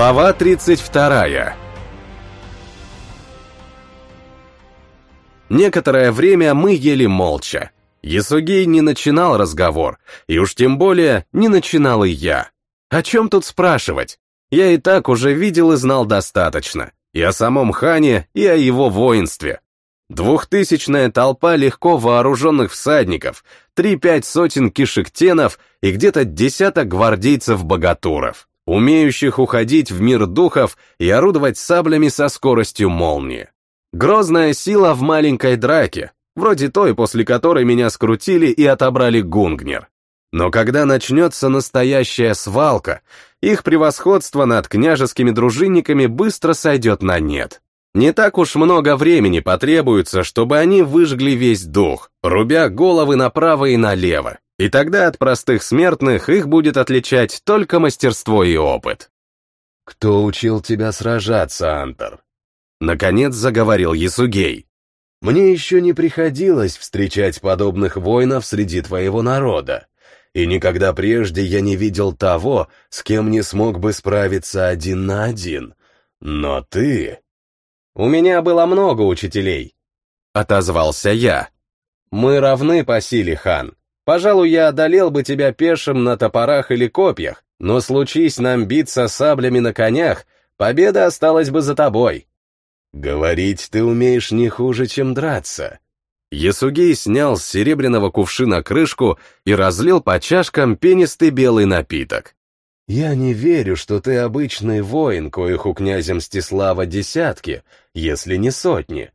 Глава 32 Некоторое время мы ели молча. Ясугей не начинал разговор, и уж тем более не начинал и я. О чем тут спрашивать? Я и так уже видел и знал достаточно. И о самом хане, и о его воинстве. Двухтысячная толпа легко вооруженных всадников, три-пять сотен кишектенов и где-то десяток гвардейцев-богатуров умеющих уходить в мир духов и орудовать саблями со скоростью молнии. Грозная сила в маленькой драке, вроде той, после которой меня скрутили и отобрали Гунгнер. Но когда начнется настоящая свалка, их превосходство над княжескими дружинниками быстро сойдет на нет. Не так уж много времени потребуется, чтобы они выжгли весь дух, рубя головы направо и налево, и тогда от простых смертных их будет отличать только мастерство и опыт. «Кто учил тебя сражаться, Антер?» Наконец заговорил Ясугей. «Мне еще не приходилось встречать подобных воинов среди твоего народа, и никогда прежде я не видел того, с кем не смог бы справиться один на один. Но ты...» «У меня было много учителей», — отозвался я. «Мы равны по силе, хан, Пожалуй, я одолел бы тебя пешим на топорах или копьях, но случись нам биться саблями на конях, победа осталась бы за тобой. Говорить ты умеешь не хуже, чем драться. Ясугей снял с серебряного кувшина крышку и разлил по чашкам пенистый белый напиток. «Я не верю, что ты обычный воин, коих у князя Мстислава десятки, если не сотни.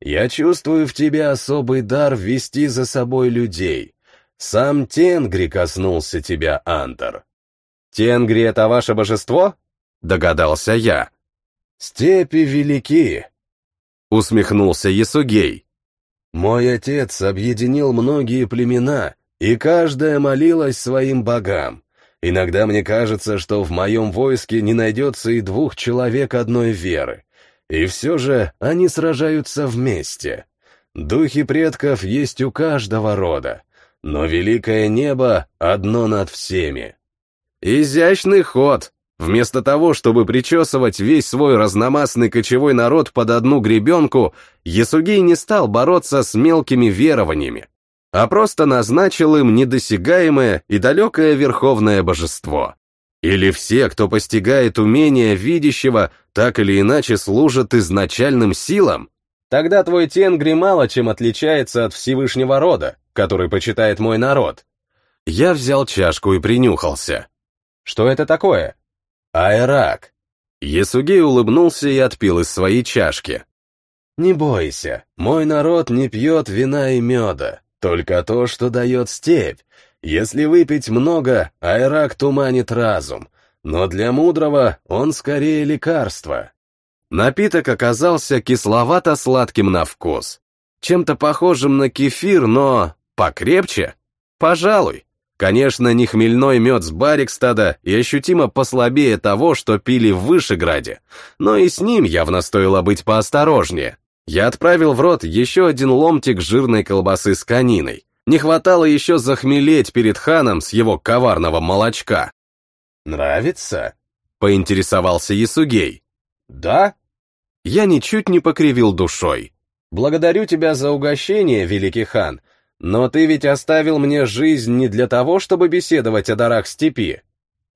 Я чувствую в тебе особый дар вести за собой людей, сам Тенгри коснулся тебя, Антер. Тенгри — это ваше божество? Догадался я. Степи велики. Усмехнулся Ясугей. Мой отец объединил многие племена, и каждая молилась своим богам. Иногда мне кажется, что в моем войске не найдется и двух человек одной веры. И все же они сражаются вместе. Духи предков есть у каждого рода, но великое небо одно над всеми. Изящный ход. Вместо того, чтобы причесывать весь свой разномастный кочевой народ под одну гребенку, Ясугей не стал бороться с мелкими верованиями, а просто назначил им недосягаемое и далекое верховное божество. Или все, кто постигает умения видящего, так или иначе служат изначальным силам? Тогда твой Тенгри мало чем отличается от Всевышнего рода, который почитает мой народ. Я взял чашку и принюхался. Что это такое? Айрак. Ясугей улыбнулся и отпил из своей чашки. Не бойся, мой народ не пьет вина и меда, только то, что дает степь. Если выпить много, айрак туманит разум, но для мудрого он скорее лекарство. Напиток оказался кисловато-сладким на вкус. Чем-то похожим на кефир, но покрепче? Пожалуй. Конечно, не хмельной мед с Барикстада и ощутимо послабее того, что пили в Вышеграде, но и с ним явно стоило быть поосторожнее. Я отправил в рот еще один ломтик жирной колбасы с кониной. Не хватало еще захмелеть перед ханом с его коварного молочка. «Нравится?» — поинтересовался Ясугей. «Да?» Я ничуть не покривил душой. «Благодарю тебя за угощение, великий хан, но ты ведь оставил мне жизнь не для того, чтобы беседовать о дарах степи».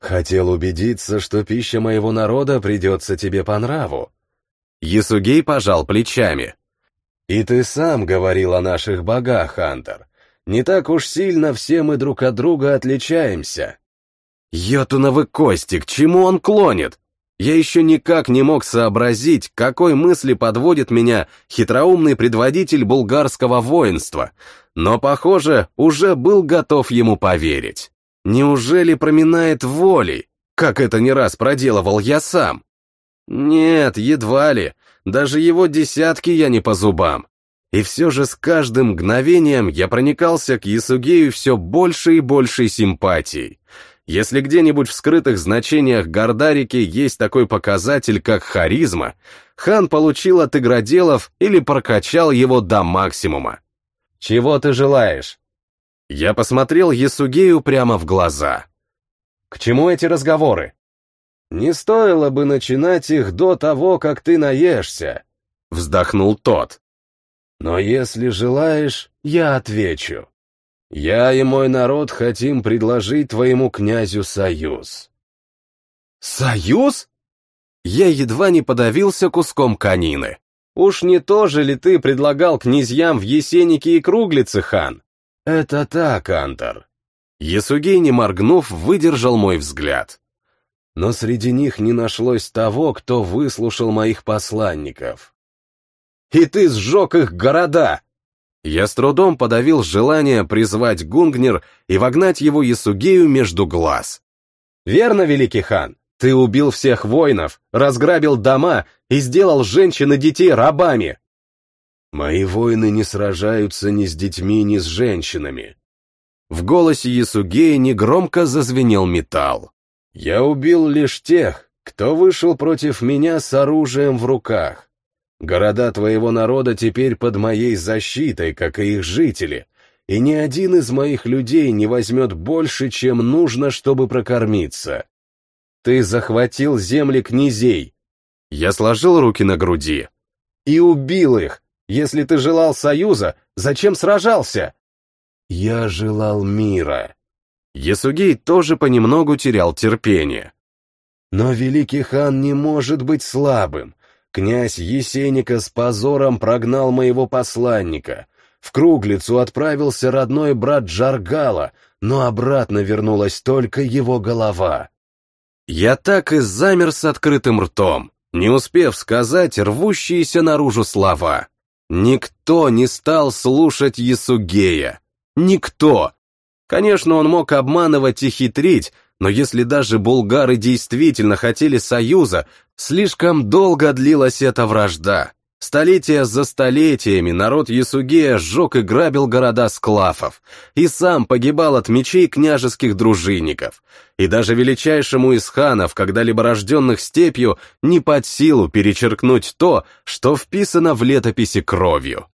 «Хотел убедиться, что пища моего народа придется тебе по нраву». Ясугей пожал плечами. «И ты сам говорил о наших богах, Хантер. Не так уж сильно все мы друг от друга отличаемся». «Йотуновы кости, к чему он клонит? Я еще никак не мог сообразить, какой мысли подводит меня хитроумный предводитель булгарского воинства, но, похоже, уже был готов ему поверить. Неужели проминает волей, как это не раз проделывал я сам? Нет, едва ли, даже его десятки я не по зубам. И все же с каждым мгновением я проникался к Ясугею все больше и большей симпатией. Если где-нибудь в скрытых значениях Гордарики есть такой показатель, как харизма, хан получил от игроделов или прокачал его до максимума. «Чего ты желаешь?» Я посмотрел Ясугею прямо в глаза. «К чему эти разговоры?» не стоило бы начинать их до того, как ты наешься», — вздохнул тот. «Но если желаешь, я отвечу. Я и мой народ хотим предложить твоему князю союз». «Союз?» Я едва не подавился куском конины. Уж не то же ли ты предлагал князьям в Есенике и Круглице, хан? Это так, Антар. Ясугей, не моргнув, выдержал мой взгляд. Но среди них не нашлось того, кто выслушал моих посланников. И ты сжег их города! Я с трудом подавил желание призвать Гунгнер и вогнать его Ясугею между глаз. Верно, великий хан? Ты убил всех воинов, разграбил дома и сделал женщин и детей рабами. Мои воины не сражаются ни с детьми, ни с женщинами. В голосе Ясугея негромко зазвенел металл. Я убил лишь тех, кто вышел против меня с оружием в руках. Города твоего народа теперь под моей защитой, как и их жители, и ни один из моих людей не возьмет больше, чем нужно, чтобы прокормиться. Ты захватил земли князей. Я сложил руки на груди. И убил их. Если ты желал союза, зачем сражался? Я желал мира. Ясугей тоже понемногу терял терпение. Но великий хан не может быть слабым. Князь Есеника с позором прогнал моего посланника. В Круглицу отправился родной брат Джаргала, но обратно вернулась только его голова. Я так и замер с открытым ртом, не успев сказать рвущиеся наружу слова. Никто не стал слушать Ясугея. Никто. Конечно, он мог обманывать и хитрить, но если даже булгары действительно хотели союза, слишком долго длилась эта вражда. Столетия за столетиями народ Ясугея сжег и грабил города склафов, и сам погибал от мечей княжеских дружинников. И даже величайшему из ханов, когда-либо рожденных степью, не под силу перечеркнуть то, что вписано в летописи кровью.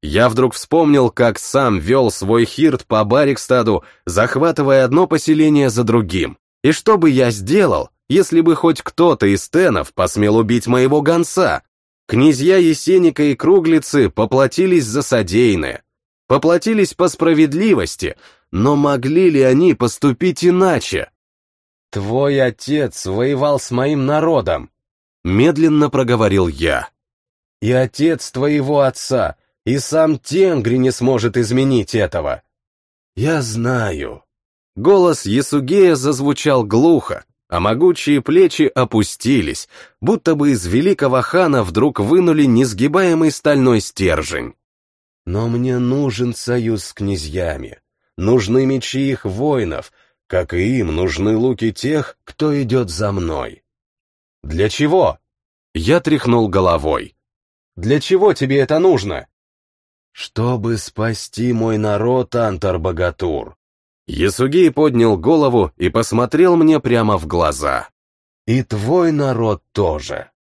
Я вдруг вспомнил, как сам вел свой хирт по Барикстаду, захватывая одно поселение за другим. И что бы я сделал, если бы хоть кто-то из тенов посмел убить моего гонца? Князья Есеника и Круглицы поплатились за содеянное, поплатились по справедливости, но могли ли они поступить иначе? «Твой отец воевал с моим народом», — медленно проговорил я. «И отец твоего отца, и сам Тенгри не сможет изменить этого». «Я знаю». Голос Ясугея зазвучал глухо, а могучие плечи опустились, будто бы из великого хана вдруг вынули несгибаемый стальной стержень. Но мне нужен союз с князьями, нужны мечи их воинов, как и им нужны луки тех, кто идет за мной. Для чего? Я тряхнул головой. Для чего тебе это нужно? Чтобы спасти мой народ, Антар-Богатур. Ясугей поднял голову и посмотрел мне прямо в глаза. «И твой народ тоже».